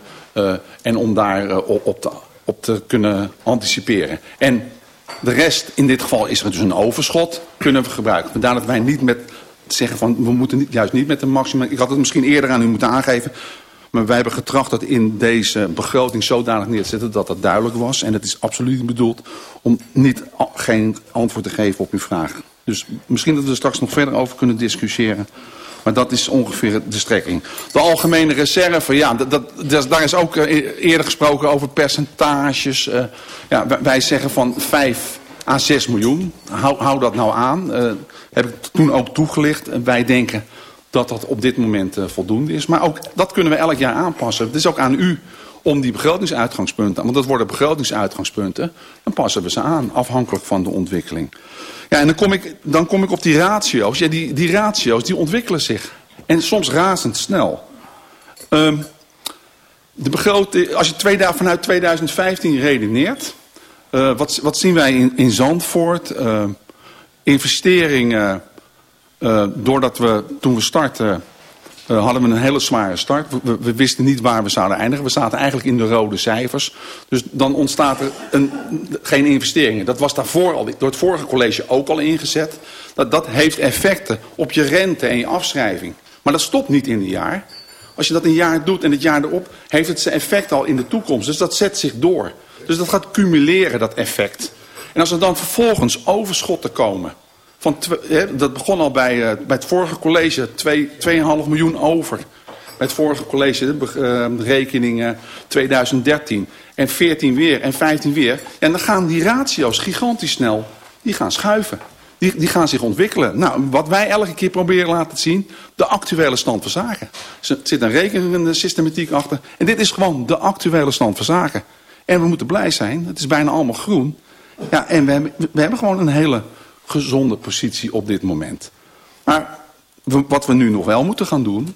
en om daar op, te, op te kunnen anticiperen. En de rest, in dit geval is er dus een overschot, kunnen we gebruiken. Vandaar dat wij niet met zeggen van, we moeten niet, juist niet met een maximum... Ik had het misschien eerder aan u moeten aangeven. Maar wij hebben getracht dat in deze begroting zodanig neer te zetten dat dat duidelijk was. En het is absoluut bedoeld om niet, geen antwoord te geven op uw vraag. Dus misschien dat we er straks nog verder over kunnen discussiëren. Maar dat is ongeveer de strekking. De algemene reserve, ja, dat, dat, daar is ook eerder gesproken over percentages. Uh, ja, wij zeggen van 5 à 6 miljoen. Hou, hou dat nou aan. Uh, heb ik toen ook toegelicht. Wij denken dat dat op dit moment voldoende is. Maar ook dat kunnen we elk jaar aanpassen. Het is ook aan u om die begrotingsuitgangspunten, want dat worden begrotingsuitgangspunten, dan passen we ze aan, afhankelijk van de ontwikkeling. Ja, en dan kom ik, dan kom ik op die ratio's. Ja, die, die ratio's die ontwikkelen zich. En soms razendsnel. Um, de begroting, als je twee, vanuit 2015 redeneert, uh, wat, wat zien wij in, in Zandvoort? Uh, investeringen, uh, doordat we toen we startten uh, hadden we een hele zware start. We, we, wisten niet waar we zouden eindigen. We zaten eigenlijk in de rode cijfers. Dus dan ontstaat er een, geen investeringen. Dat was daarvoor al, door het vorige college ook al ingezet. Dat, dat heeft effecten op je rente en je afschrijving. Maar dat stopt niet in een jaar. Als je dat een jaar doet en het jaar erop, heeft het zijn effect al in de toekomst. Dus dat zet zich door. Dus dat gaat cumuleren, dat effect. En als er dan vervolgens overschotten komen dat begon al bij, uh, bij het vorige college, 2,5 miljoen over. Bij het vorige college, de uh, rekeningen 2013. En 14 weer en 15 weer. En dan gaan die ratio's gigantisch snel, die gaan schuiven. Die, die gaan zich ontwikkelen. Nou, wat wij elke keer proberen laten zien, de actuele stand van zaken. Er zit een rekenende systematiek achter. En dit is gewoon de actuele stand van zaken. En we moeten blij zijn, het is bijna allemaal groen. Ja, en we hebben, we hebben gewoon een hele gezonde positie op dit moment. Maar wat we nu nog wel moeten gaan doen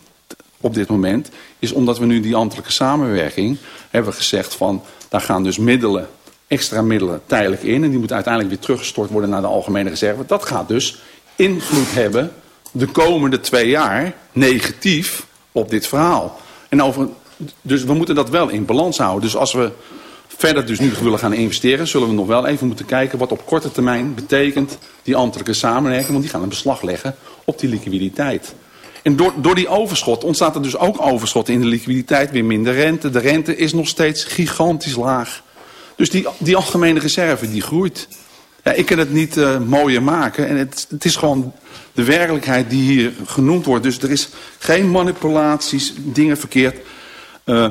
op dit moment... is omdat we nu die ambtelijke samenwerking hebben gezegd van... daar gaan dus middelen, extra middelen tijdelijk in... en die moeten uiteindelijk weer teruggestort worden naar de algemene reserve. Dat gaat dus invloed hebben de komende twee jaar negatief op dit verhaal. En over, dus we moeten dat wel in balans houden. Dus als we verder dus nu willen gaan investeren, zullen we nog wel even moeten kijken wat op korte termijn betekent die ambtelijke samenwerking. Want die gaan een beslag leggen op die liquiditeit. En door, door die overschot ontstaat er dus ook overschot in de liquiditeit, weer minder rente. De rente is nog steeds gigantisch laag. Dus die, die algemene reserve die groeit. Ja, ik kan het niet uh, mooier maken. En het, het is gewoon de werkelijkheid die hier genoemd wordt. Dus er is geen manipulaties, dingen verkeerd. Uh,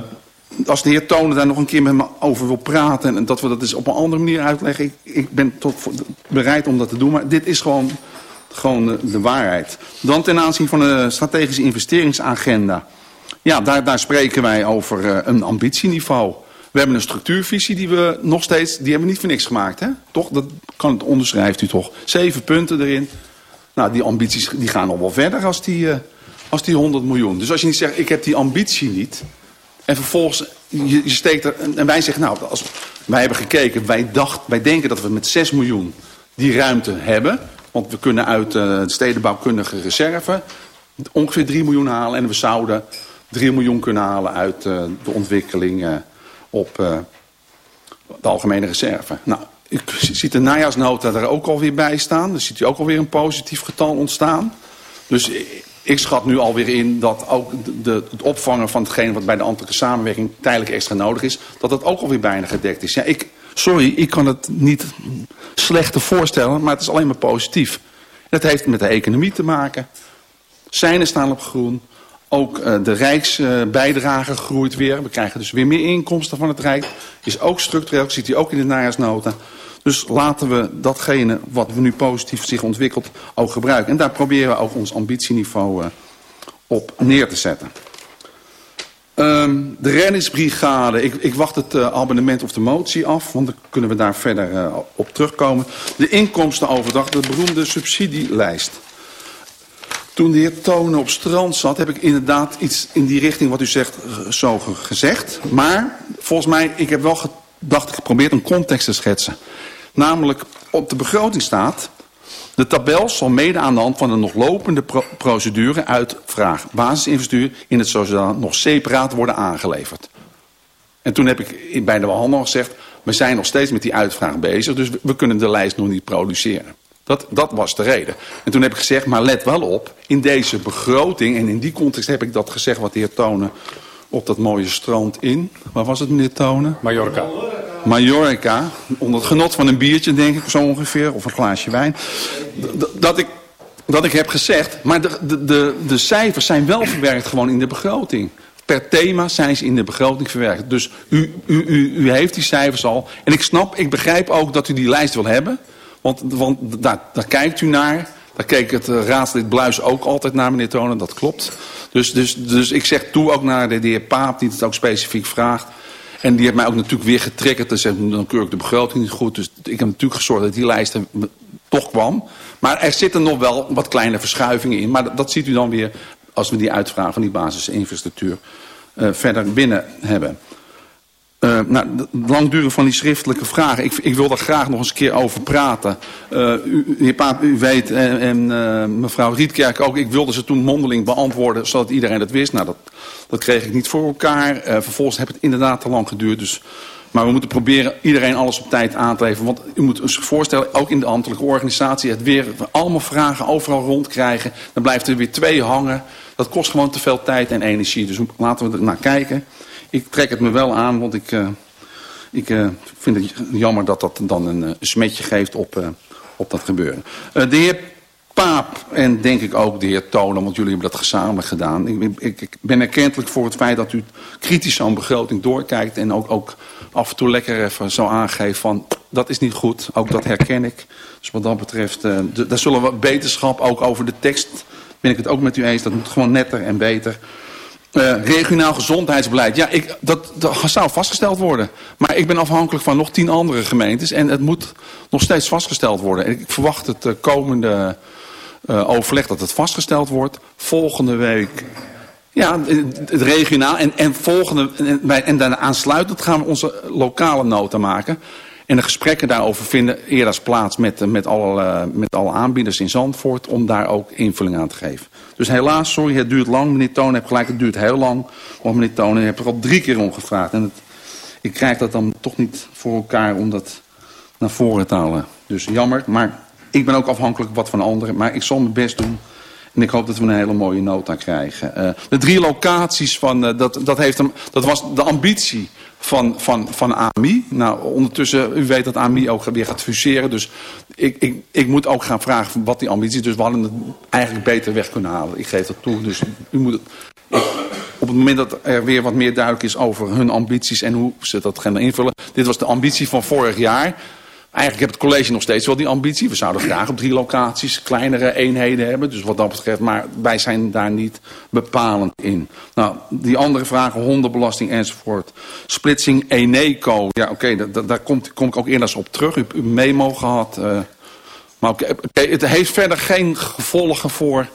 als de heer Tonen daar nog een keer met me over wil praten... en dat we dat eens op een andere manier uitleggen... ik, ik ben tot bereid om dat te doen, maar dit is gewoon, gewoon de, waarheid. Dan ten aanzien van de strategische investeringsagenda... ja, daar, daar spreken wij over uh, een ambitieniveau... We hebben een structuurvisie die we nog steeds, die hebben we niet voor niks gemaakt, hè? Toch? Dat kan, onderschrijft u toch. Zeven punten erin. Nou, die ambities die gaan nog wel verder als die, uh, als die 100 miljoen. Dus als je niet zegt, ik heb die ambitie niet... En vervolgens, je, steekt er, en wij zeggen, nou, als, wij hebben gekeken, wij, dacht, wij denken dat we met 6 miljoen die ruimte hebben. Want we kunnen uit uh, de stedenbouwkundige reserve ongeveer 3 miljoen halen. En we zouden 3 miljoen kunnen halen uit uh, de ontwikkeling uh, op de algemene reserve. Nou, ik zie de najaarsnota er ook alweer bij staan. Dus ziet u ook alweer een positief getal ontstaan. Dus ik schat nu alweer in dat ook de, het opvangen van hetgeen wat bij de ambtelijke samenwerking tijdelijk extra nodig is, dat dat ook alweer bijna gedekt is. Ja, ik, sorry, ik kan het niet slechter voorstellen, maar het is alleen maar positief. Het heeft met de economie te maken. Zijnen staan op groen. Ook uh, de rijksbijdrage groeit weer. We krijgen dus weer meer inkomsten van het Rijk. Is ook structureel, ziet u ook in de najaarsnota. Dus laten we datgene wat we nu positief zich ontwikkelt ook gebruiken. En daar proberen we ook ons ambitieniveau uh, op neer te zetten. Um, de reddingsbrigade, ik, ik wacht het uh, abonnement of de motie af, want dan kunnen we daar verder uh, op terugkomen. De inkomstenoverdracht, de beroemde subsidielijst. Toen de heer Tonen op strand zat, heb ik inderdaad iets in die richting wat u zegt zo gezegd. Maar volgens mij, ik heb wel gedacht, geprobeerd een context te schetsen. Namelijk, op de begroting staat... De tabel zal mede aan de hand van de nog lopende pro procedure uitvraag basisinvesteer in het sociaal nog separaat worden aangeleverd. En toen heb ik bij de behandel gezegd, we zijn nog steeds met die uitvraag bezig, dus we, we kunnen de lijst nog niet produceren. Dat, dat was de reden. En toen heb ik gezegd, maar let wel op, in deze begroting, en in die context heb ik dat gezegd wat de heer Tonen op dat mooie strand in, waar was het meneer Tonen? Mallorca. Mallorca, onder het genot van een biertje denk ik zo ongeveer, of een glaasje wijn. Dat ik, dat ik heb gezegd, maar de, de, de, cijfers zijn wel verwerkt gewoon in de begroting. Per thema zijn ze in de begroting verwerkt. Dus u, u, u, u heeft die cijfers al. En ik snap, ik begrijp ook dat u die lijst wil hebben. Want, want daar, daar kijkt u naar. Daar keek het raadslid Bluis ook altijd naar, meneer Tonen. Dat klopt. Dus, dus, dus ik zeg toe ook naar de, de heer Paap, die het ook specifiek vraagt. En die heeft mij ook natuurlijk weer getriggerd. Zeggen, dan keur ik de begroting niet goed. Dus ik heb natuurlijk gezorgd dat die lijst er toch kwam. Maar er zitten nog wel wat kleine verschuivingen in. Maar dat, ziet u dan weer als we die uitvraag van die basisinfrastructuur uh, verder binnen hebben. Uh, nou, de langduren van die schriftelijke vragen. Ik, ik wil daar graag nog eens een keer over praten. Uh, u, Paap, u weet, en, uh, mevrouw Rietkerk ook, ik wilde ze toen mondeling beantwoorden, zodat iedereen het wist. Nou, dat, dat kreeg ik niet voor elkaar. Vervolgens heeft het inderdaad te lang geduurd. Dus, maar we moeten proberen iedereen alles op tijd aan te leveren. Want u moet zich voorstellen, ook in de ambtelijke organisatie, het weer allemaal vragen overal rondkrijgen. Dan blijft er weer twee hangen. Dat kost gewoon te veel tijd en energie. Dus laten we er naar kijken. Ik trek het me wel aan, want ik, uh, ik uh, vind het jammer dat dat dan een uh, smetje geeft op, op dat gebeuren. De heer Paap en denk ik ook de heer Tonen, want jullie hebben dat gezamenlijk gedaan. Ik, ik, ben erkentelijk voor het feit dat u kritisch zo'n begroting doorkijkt en ook, ook af en toe lekker even zo aangeeft van dat is niet goed. Ook dat herken ik. Dus wat dat betreft, daar zullen we beterschap ook over de tekst, ben ik het ook met u eens, dat moet gewoon netter en beter. Uh, regionaal gezondheidsbeleid. Ja, ik, dat, dat zou vastgesteld worden. Maar ik ben afhankelijk van nog tien andere gemeentes. En het moet nog steeds vastgesteld worden. En ik verwacht het uh, komende uh, overleg dat het vastgesteld wordt. Volgende week... Ja, het regionaal. En, en, volgende, en, en daarna aansluitend gaan we onze lokale nota maken. En de gesprekken daarover vinden eerder plaats met, met, alle, met alle aanbieders in Zandvoort. Om daar ook invulling aan te geven. Dus helaas, sorry, het duurt lang. Meneer Toon heeft gelijk, het duurt heel lang. Want meneer Toon heeft er al drie keer om gevraagd. En het, ik krijg dat dan toch niet voor elkaar om dat naar voren te halen. Dus jammer, maar ik ben ook afhankelijk wat van anderen. Maar ik zal mijn best doen. En ik hoop dat we een hele mooie nota krijgen. Uh, de drie locaties van, uh, dat, dat, heeft hem, dat was de ambitie van, van, van AMI. Nou, ondertussen, u weet dat AMI ook weer gaat fuseren. Dus ik, ik, ik moet ook gaan vragen wat die ambitie. Dus we hadden het eigenlijk beter weg kunnen halen. Ik geef dat toe. Dus u moet het... Op het moment dat er weer wat meer duidelijk is over hun ambities en hoe ze dat gaan invullen. Dit was de ambitie van vorig jaar. Eigenlijk heeft het college nog steeds wel die ambitie. We zouden graag op drie locaties kleinere eenheden hebben. Dus wat dat betreft, maar wij zijn daar niet bepalend in. Nou, die andere vragen, hondenbelasting enzovoort. Splitsing Eneco. Ja, oké, daar kom, ik ook eerder op terug. U hebt een memo gehad. Uh, maar okay, het heeft verder geen gevolgen voor,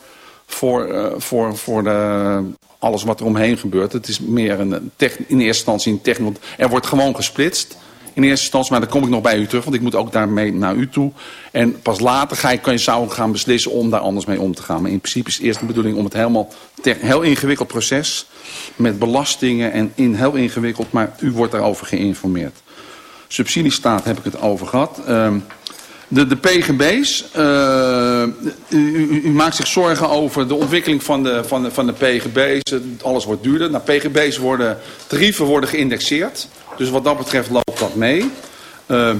voor, uh, voor, voor de, alles wat er omheen gebeurt. Het is meer een, in eerste instantie een. Want er wordt gewoon gesplitst in eerste instantie. Maar dan kom ik nog bij u terug, want ik moet ook daarmee naar u toe. En pas later ga je, kan je zou gaan beslissen om daar anders mee om te gaan. Maar in principe is eerst de bedoeling om het helemaal... heel ingewikkeld proces met belastingen en in heel ingewikkeld. Maar u wordt daarover geïnformeerd. Subsidiestaat heb ik het over gehad. Uh, de, de PGB's, uh, u, u, maakt zich zorgen over de ontwikkeling van de, van de, van de PGB's. Alles wordt duurder. Nou, PGB's worden, tarieven worden geïndexeerd. Dus wat dat betreft loopt dat mee. Uh,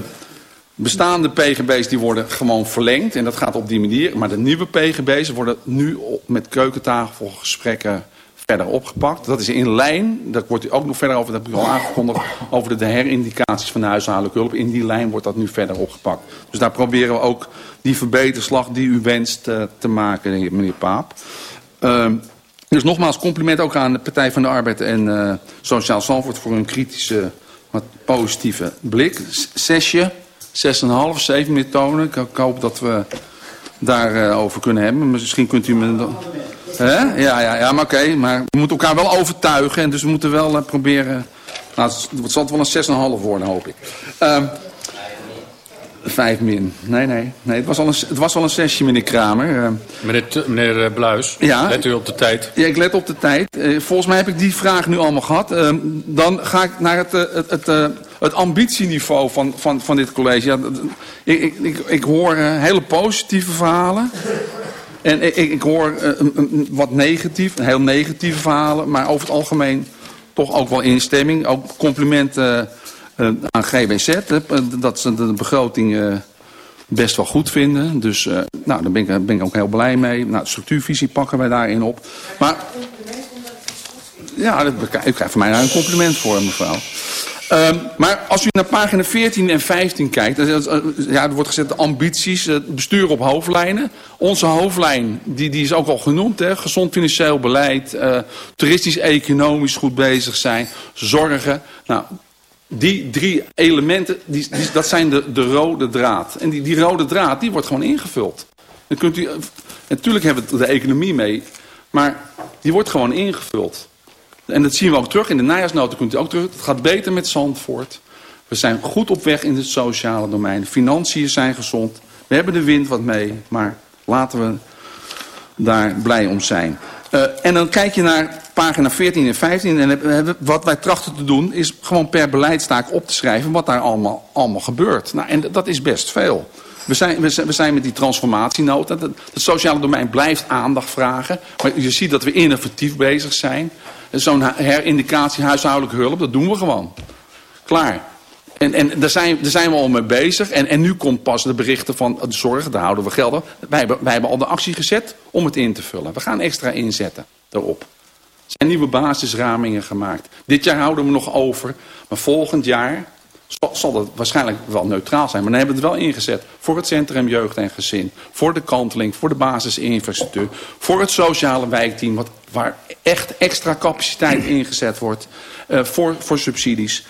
bestaande PGB's die worden gewoon verlengd en dat gaat op die manier. Maar de nieuwe PGB's worden nu met keukentafelgesprekken verder opgepakt. Dat is in lijn, daar wordt u ook nog verder over, dat heb ik al aangekondigd, over de herindicaties van de huishoudelijke hulp. In die lijn wordt dat nu verder opgepakt. Dus daar proberen we ook die verbeterslag die u wenst uh, te maken, meneer Paap. Uh, dus nogmaals compliment ook aan de Partij van de Arbeid en uh, Sociaal Zandvoort voor hun kritische, maar positieve blik. Zesje, zes en een half, zeven meer tonen. Ik, hoop dat we daarover uh, over kunnen hebben. Misschien kunt u me... Hè? Ja, ja, ja, maar oké. Maar we moeten elkaar wel overtuigen. En dus we moeten wel uh, proberen... Nou, het zal wel een 6,5 worden, hoop ik. Uh, vijf min. Nee, nee. nee het, was al een, het was al een sessie, meneer Kramer. Uh, meneer, meneer Bluis, ja, let u op de tijd? Ja, ik let op de tijd. Uh, volgens mij heb ik die vraag nu allemaal gehad. Dan ga ik naar het, het, het, het, het ambitieniveau van, van, van dit college. Ja, ik, ik, ik, ik hoor hele positieve verhalen. En ik, ik hoor wat negatief, heel negatieve verhalen, maar over het algemeen toch ook wel instemming. Ook complimenten aan GWZ, uh, dat ze de begroting best wel goed vinden. Dus nou, daar ben ik, ben ik ook heel blij mee. Nou, structuurvisie pakken wij daarin op. Maar ja, ik krijg van mij daar een compliment voor, mevrouw. Um, maar als u naar pagina 14 en 15 kijkt, ja, er wordt gezet de ambities, het bestuur op hoofdlijnen. Onze hoofdlijn, die, die is ook al genoemd, hè, gezond financieel beleid, uh, toeristisch-economisch goed bezig zijn, zorgen. Nou, die drie elementen, die, dat zijn de, de rode draad. En die, die rode draad, die wordt gewoon ingevuld. Dan kunt u, natuurlijk hebben we de economie mee, maar die wordt gewoon ingevuld. En dat zien we ook terug in de najaarsnota. Kunt u ook terug. Het gaat beter met Zandvoort. We zijn goed op weg in het sociale domein. Financiën zijn gezond. We hebben de wind wat mee. Maar laten we daar blij om zijn. Uh, en dan kijk je naar pagina 14 en 15. En wat wij trachten te doen is gewoon per beleidstaak op te schrijven wat daar allemaal, allemaal gebeurt. Nou, en dat is best veel. We zijn, we, zijn, we zijn met die transformatienota. Het sociale domein blijft aandacht vragen. Maar je ziet dat we innovatief bezig zijn. Zo'n herindicatie huishoudelijke hulp, dat doen we gewoon. Klaar. En, en daar, zijn, zijn we al mee bezig. En, en nu komt pas de berichten van de zorg, daar houden we. Wij hebben, wij hebben al de actie gezet om het in te vullen. We gaan extra inzetten daarop. Er zijn nieuwe basisramingen gemaakt. Dit jaar houden we nog over. Maar volgend jaar zal dat waarschijnlijk wel neutraal zijn. Maar dan hebben we het wel ingezet voor het Centrum Jeugd en Gezin. Voor de kanteling, voor de basisinfrastructuur. Voor het sociale wijkteam, wat, waar echt extra capaciteit ingezet wordt. Uh, voor, voor subsidies.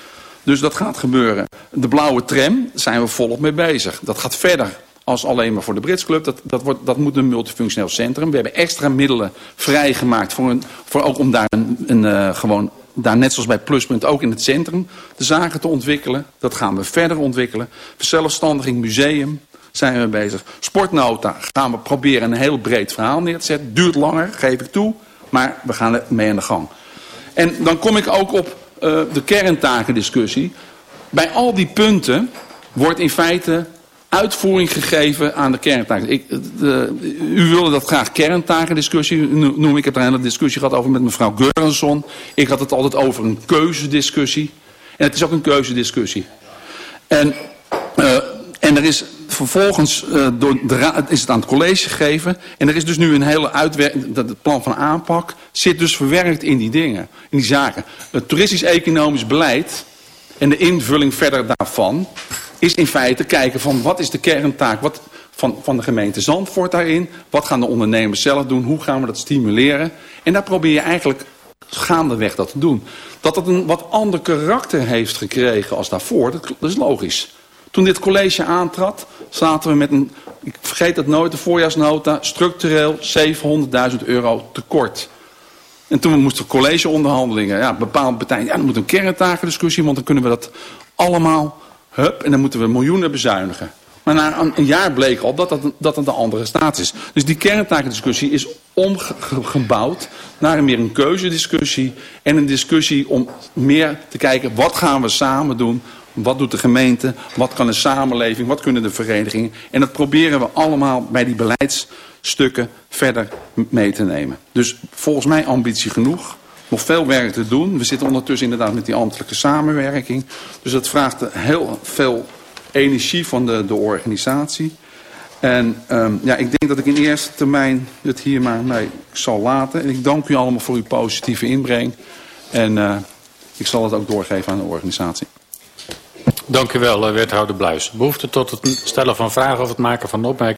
Dus dat gaat gebeuren. De blauwe tram zijn we volop mee bezig. Dat gaat verder als alleen maar voor de Brits Club. Dat, dat, wordt, dat moet een multifunctioneel centrum. We hebben extra middelen vrijgemaakt voor een, voor ook om daar een, een uh, gewoon daar net zoals bij Pluspunt ook in het centrum de zaken te ontwikkelen. Dat gaan we verder ontwikkelen. Verzelfstandiging museum zijn we bezig. Sportnota gaan we proberen een heel breed verhaal neer te zetten. Duurt langer, geef ik toe, maar we gaan er mee aan de gang. En dan kom ik ook op uh, de kerntakendiscussie. Bij al die punten wordt in feite uitvoering gegeven aan de kerntaken. Ik, de, u wilde dat graag kerntakendiscussie noemen. Ik heb er een discussie gehad over met mevrouw Geurenson. Ik had het altijd over een keuzediscussie. En het is ook een keuzediscussie. En, uh, en er is vervolgens uh, door de is het aan het college gegeven. En er is dus nu een hele uitwerking. Het plan van aanpak zit dus verwerkt in die dingen. In die zaken. Het toeristisch-economisch beleid en de invulling verder daarvan is in feite kijken van wat is de kerntaak wat, van, van de gemeente Zandvoort daarin. Wat gaan de ondernemers zelf doen? Hoe gaan we dat stimuleren? En daar probeer je eigenlijk gaandeweg dat te doen. Dat het een wat ander karakter heeft gekregen als daarvoor, dat is logisch. Toen dit college aantrad, zaten we met een, ik vergeet het nooit, de voorjaarsnota, structureel 700.000 euro tekort. En toen moesten collegeonderhandelingen, ja, bepaalde partijen, ja, dan moet een kerntakendiscussie, want dan kunnen we dat allemaal Hup, en dan moeten we miljoenen bezuinigen. Maar na een jaar bleek al dat dat, dat een andere staat is. Dus die kerntakendiscussie is omgebouwd naar meer een keuzediscussie. En een discussie om meer te kijken wat gaan we samen doen. Wat doet de gemeente? Wat kan de samenleving? Wat kunnen de verenigingen? En dat proberen we allemaal bij die beleidsstukken verder mee te nemen. Dus volgens mij ambitie genoeg. Nog veel werk te doen. We zitten ondertussen inderdaad met die ambtelijke samenwerking. Dus dat vraagt heel veel energie van de, de organisatie. En ehm, ja, ik denk dat ik in eerste termijn het hier maar mee zal laten. En ik dank u allemaal voor uw positieve inbreng. En eh, ik zal het ook doorgeven aan de organisatie. Dank u wel, eh, wethouder Bluis. Behoefte tot het stellen van vragen of het maken van opmerkingen.